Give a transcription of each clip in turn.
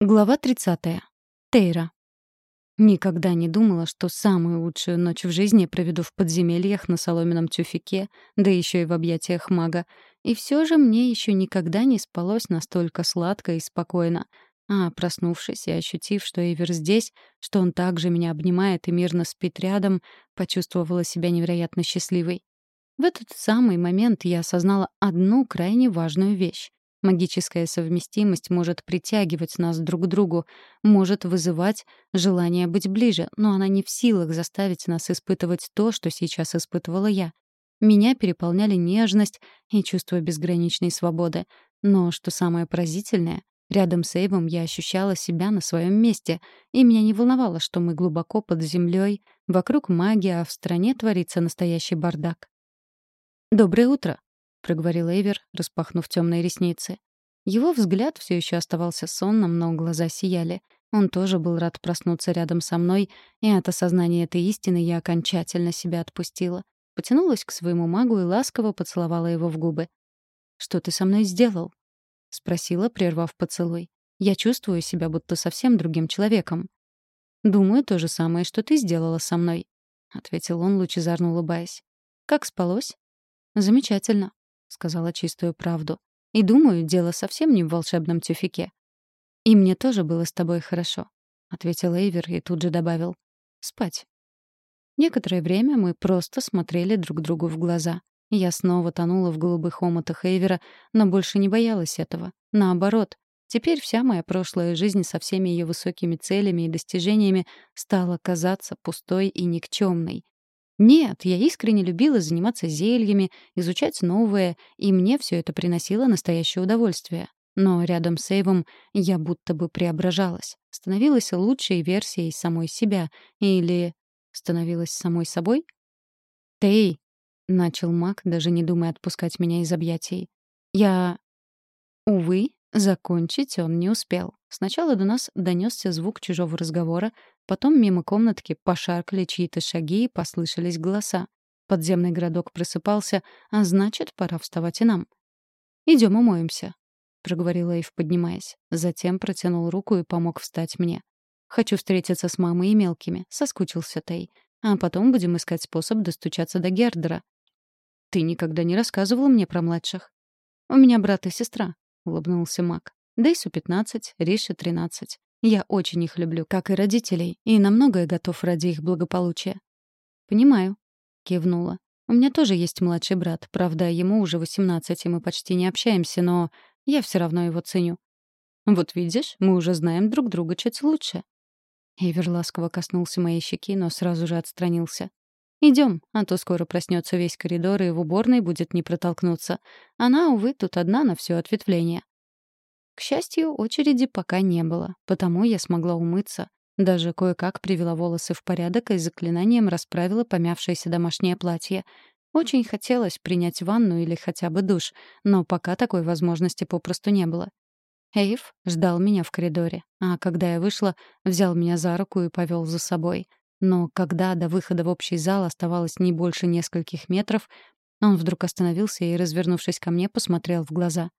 Глава 30. Тейра. Никогда не думала, что самую лучшую ночь в жизни проведу в подземельях на соломенном тюфике, да еще и в объятиях мага. И все же мне еще никогда не спалось настолько сладко и спокойно. А, проснувшись и ощутив, что Эйвер здесь, что он также меня обнимает и мирно спит рядом, почувствовала себя невероятно счастливой. В этот самый момент я осознала одну крайне важную вещь. Магическая совместимость может притягивать нас друг к другу, может вызывать желание быть ближе, но она не в силах заставить нас испытывать то, что сейчас испытывала я. Меня переполняли нежность и чувство безграничной свободы. Но, что самое поразительное, рядом с Эйвом я ощущала себя на своем месте, и меня не волновало, что мы глубоко под землей, вокруг магия, а в стране творится настоящий бардак. «Доброе утро», проговорил Эйвер, распахнув темные ресницы. Его взгляд все еще оставался сонным, но глаза сияли. Он тоже был рад проснуться рядом со мной, и от осознания этой истины я окончательно себя отпустила. Потянулась к своему магу и ласково поцеловала его в губы. «Что ты со мной сделал?» — спросила, прервав поцелуй. «Я чувствую себя будто совсем другим человеком». «Думаю, то же самое, что ты сделала со мной», — ответил он, лучезарно улыбаясь. «Как спалось?» «Замечательно. — сказала чистую правду. «И думаю, дело совсем не в волшебном тюфике». «И мне тоже было с тобой хорошо», — ответил Эйвер и тут же добавил. «Спать». Некоторое время мы просто смотрели друг другу в глаза. Я снова тонула в голубых омутах Эйвера, но больше не боялась этого. Наоборот, теперь вся моя прошлая жизнь со всеми ее высокими целями и достижениями стала казаться пустой и никчемной. Нет, я искренне любила заниматься зельями, изучать новое, и мне все это приносило настоящее удовольствие. Но рядом с Эйвом я будто бы преображалась, становилась лучшей версией самой себя. Или становилась самой собой? «Тей!» — начал маг, даже не думая отпускать меня из объятий. «Я...» Увы, закончить он не успел. Сначала до нас донесся звук чужого разговора, Потом мимо комнатки пошаркали чьи-то шаги и послышались голоса. Подземный городок просыпался, а значит, пора вставать и нам. «Идем умоемся», — проговорил Эйв, поднимаясь. Затем протянул руку и помог встать мне. «Хочу встретиться с мамой и мелкими», — соскучился Тей. «А потом будем искать способ достучаться до Гердера». «Ты никогда не рассказывал мне про младших?» «У меня брат и сестра», — улыбнулся Мак. «Дейсу пятнадцать, Рише тринадцать. Я очень их люблю, как и родителей, и на многое готов ради их благополучия. «Понимаю», — кивнула. «У меня тоже есть младший брат. Правда, ему уже восемнадцать, и мы почти не общаемся, но я все равно его ценю». «Вот видишь, мы уже знаем друг друга чуть лучше». Эвер ласково коснулся моей щеки, но сразу же отстранился. Идем, а то скоро проснется весь коридор, и в уборной будет не протолкнуться. Она, увы, тут одна на все ответвление. К счастью, очереди пока не было, потому я смогла умыться. Даже кое-как привела волосы в порядок и заклинанием расправила помявшееся домашнее платье. Очень хотелось принять ванну или хотя бы душ, но пока такой возможности попросту не было. Эйв ждал меня в коридоре, а когда я вышла, взял меня за руку и повел за собой. Но когда до выхода в общий зал оставалось не больше нескольких метров, он вдруг остановился и, развернувшись ко мне, посмотрел в глаза.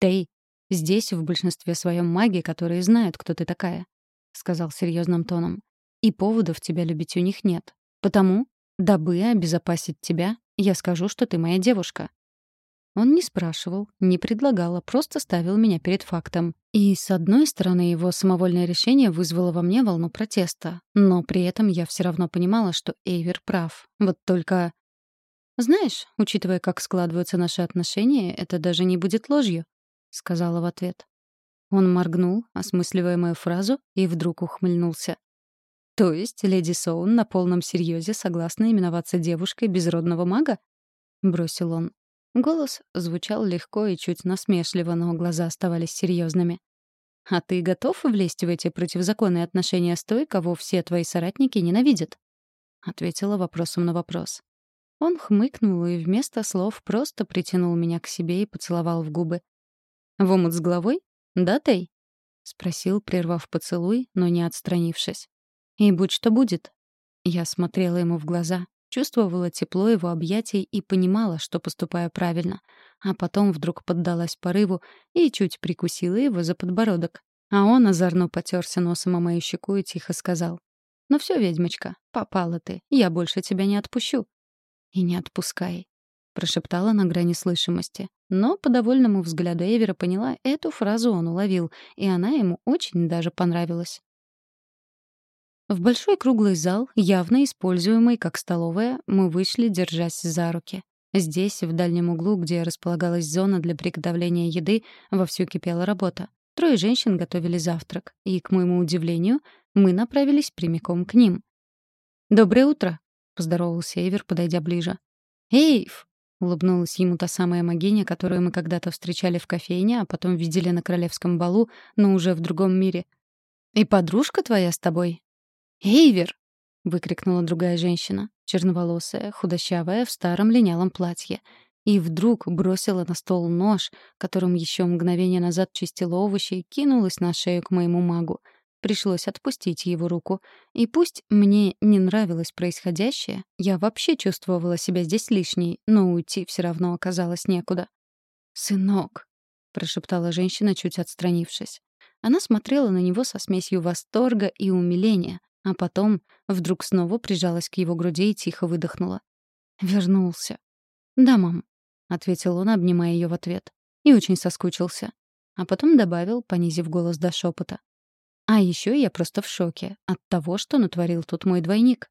«Тей, Здесь в большинстве своем маги, которые знают, кто ты такая», — сказал серьезным тоном. «И поводов тебя любить у них нет. Потому, дабы обезопасить тебя, я скажу, что ты моя девушка». Он не спрашивал, не предлагал, а просто ставил меня перед фактом. И, с одной стороны, его самовольное решение вызвало во мне волну протеста. Но при этом я все равно понимала, что Эйвер прав. Вот только... Знаешь, учитывая, как складываются наши отношения, это даже не будет ложью. — сказала в ответ. Он моргнул, осмысливая мою фразу, и вдруг ухмыльнулся. «То есть леди Соун на полном серьезе согласна именоваться девушкой безродного мага?» — бросил он. Голос звучал легко и чуть насмешливо, но глаза оставались серьезными. «А ты готов влезть в эти противозаконные отношения с той, кого все твои соратники ненавидят?» — ответила вопросом на вопрос. Он хмыкнул и вместо слов просто притянул меня к себе и поцеловал в губы. «В омут с головой? Да, Тей?» — спросил, прервав поцелуй, но не отстранившись. «И будь что будет». Я смотрела ему в глаза, чувствовала тепло его объятий и понимала, что поступаю правильно. А потом вдруг поддалась порыву и чуть прикусила его за подбородок. А он озорно потерся носом о мою щеку и тихо сказал. «Ну все, ведьмочка, попала ты. Я больше тебя не отпущу». «И не отпускай», — прошептала на грани слышимости. Но по довольному взгляду Эвера поняла, эту фразу он уловил, и она ему очень даже понравилась. В большой круглый зал, явно используемый как столовая, мы вышли, держась за руки. Здесь, в дальнем углу, где располагалась зона для приготовления еды, вовсю кипела работа. Трое женщин готовили завтрак, и, к моему удивлению, мы направились прямиком к ним. «Доброе утро!» — поздоровался Эвер, подойдя ближе. «Эйв!» — улыбнулась ему та самая магиня, которую мы когда-то встречали в кофейне, а потом видели на королевском балу, но уже в другом мире. «И подружка твоя с тобой?» «Эйвер!» — выкрикнула другая женщина, черноволосая, худощавая, в старом линялом платье. И вдруг бросила на стол нож, которым еще мгновение назад чистила овощи, и кинулась на шею к моему магу. Пришлось отпустить его руку. И пусть мне не нравилось происходящее, я вообще чувствовала себя здесь лишней, но уйти все равно оказалось некуда. «Сынок», — прошептала женщина, чуть отстранившись. Она смотрела на него со смесью восторга и умиления, а потом вдруг снова прижалась к его груди и тихо выдохнула. «Вернулся». «Да, мам», — ответил он, обнимая ее в ответ. И очень соскучился. А потом добавил, понизив голос до шепота. «А еще я просто в шоке от того, что натворил тут мой двойник».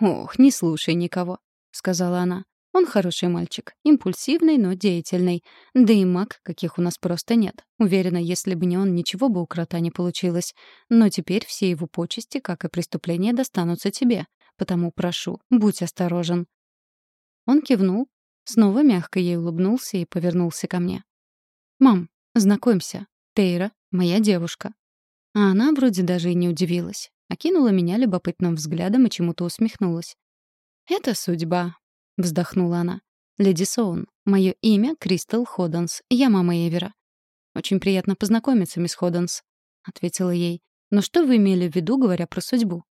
«Ох, не слушай никого», — сказала она. Он хороший мальчик, импульсивный, но деятельный. Да и маг, каких у нас просто нет. Уверена, если бы не он, ничего бы у крота не получилось. Но теперь все его почести, как и преступления, достанутся тебе. Потому прошу, будь осторожен». Он кивнул, снова мягко ей улыбнулся и повернулся ко мне. «Мам, знакомься, Тейра — моя девушка». А она вроде даже и не удивилась. Окинула меня любопытным взглядом и чему-то усмехнулась. «Это судьба», — вздохнула она. «Леди Соун, мое имя Кристал Ходденс. Я мама Эвера». «Очень приятно познакомиться, мисс Ходденс», — ответила ей. «Но что вы имели в виду, говоря про судьбу?»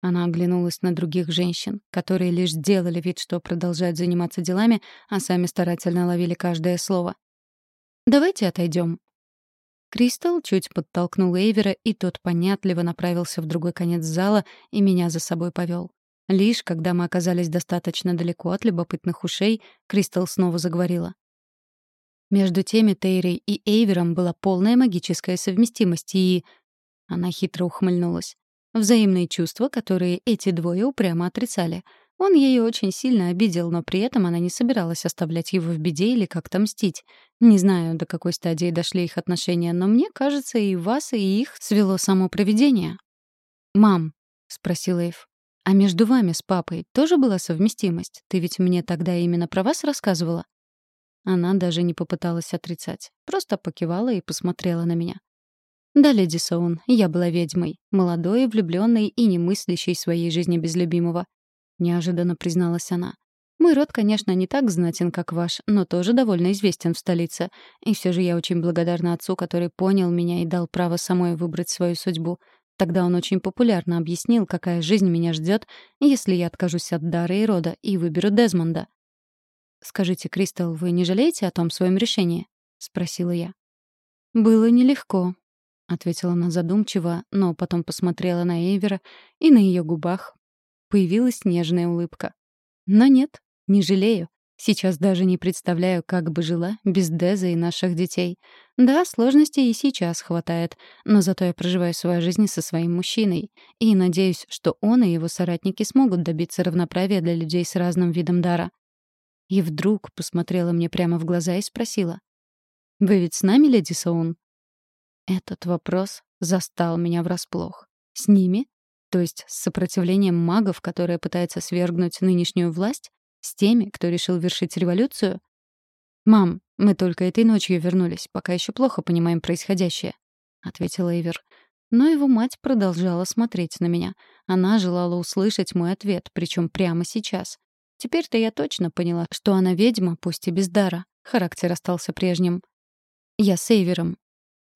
Она оглянулась на других женщин, которые лишь делали вид, что продолжают заниматься делами, а сами старательно ловили каждое слово. «Давайте отойдем». Кристал чуть подтолкнул Эйвера, и тот понятливо направился в другой конец зала и меня за собой повел. Лишь когда мы оказались достаточно далеко от любопытных ушей, Кристал снова заговорила. Между теми Тейрой и Эйвером была полная магическая совместимость, и... Она хитро ухмыльнулась. Взаимные чувства, которые эти двое упрямо отрицали. Он ее очень сильно обидел, но при этом она не собиралась оставлять его в беде или как-то мстить. Не знаю, до какой стадии дошли их отношения, но мне кажется, и вас, и их свело само провидение. «Мам», — спросил Эйв, а между вами с папой тоже была совместимость? Ты ведь мне тогда именно про вас рассказывала?» Она даже не попыталась отрицать. Просто покивала и посмотрела на меня. «Да, леди Соун, я была ведьмой. Молодой, влюбленной и не мыслящей своей жизни без любимого». Неожиданно призналась она. «Мой род, конечно, не так знатен, как ваш, но тоже довольно известен в столице. И все же я очень благодарна отцу, который понял меня и дал право самой выбрать свою судьбу. Тогда он очень популярно объяснил, какая жизнь меня ждет, если я откажусь от дара и рода и выберу Дезмонда. «Скажите, Кристал, вы не жалеете о том своем решении?» — спросила я. «Было нелегко», — ответила она задумчиво, но потом посмотрела на Эйвера, и на ее губах появилась нежная улыбка. «Но нет, не жалею. Сейчас даже не представляю, как бы жила без Деза и наших детей. Да, сложностей и сейчас хватает, но зато я проживаю свою жизнь со своим мужчиной. И надеюсь, что он и его соратники смогут добиться равноправия для людей с разным видом дара. И вдруг посмотрела мне прямо в глаза и спросила. «Вы ведь с нами, леди Соун?» Этот вопрос застал меня врасплох. «С ними? То есть с сопротивлением магов, которые пытаются свергнуть нынешнюю власть? С теми, кто решил вершить революцию? «Мам, мы только этой ночью вернулись, пока еще плохо понимаем происходящее», — ответил Эйвер. Но его мать продолжала смотреть на меня. Она желала услышать мой ответ, причем прямо сейчас. Теперь-то я точно поняла, что она ведьма, пусть и без дара. Характер остался прежним. «Я с Эйвером»,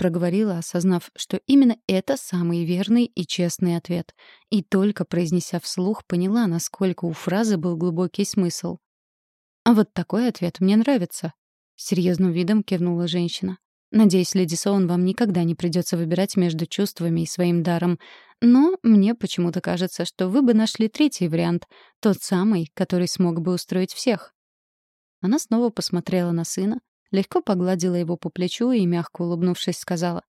проговорила, осознав, что именно это самый верный и честный ответ. И только произнеся вслух, поняла, насколько у фразы был глубокий смысл. «А вот такой ответ мне нравится», — серьезным видом кивнула женщина. Надеюсь, леди Соун, вам никогда не придется выбирать между чувствами и своим даром. Но мне почему-то кажется, что вы бы нашли третий вариант, тот самый, который смог бы устроить всех». Она снова посмотрела на сына, легко погладила его по плечу и, мягко улыбнувшись, сказала.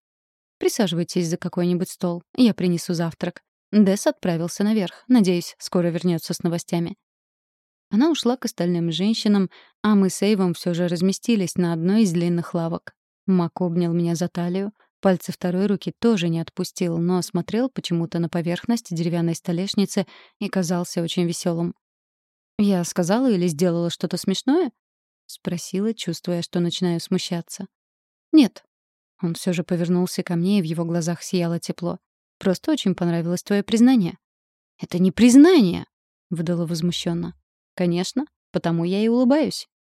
«Присаживайтесь за какой-нибудь стол, я принесу завтрак». Дэс отправился наверх. Надеюсь, скоро вернется с новостями. Она ушла к остальным женщинам, а мы с Эйвом все же разместились на одной из длинных лавок. Мак обнял меня за талию, пальцы второй руки тоже не отпустил, но смотрел почему-то на поверхность деревянной столешницы и казался очень веселым. «Я сказала или сделала что-то смешное?» — спросила, чувствуя, что начинаю смущаться. «Нет». Он все же повернулся ко мне, и в его глазах сияло тепло. «Просто очень понравилось твое признание». «Это не признание!» — выдала возмущенно. «Конечно, потому я и улыбаюсь».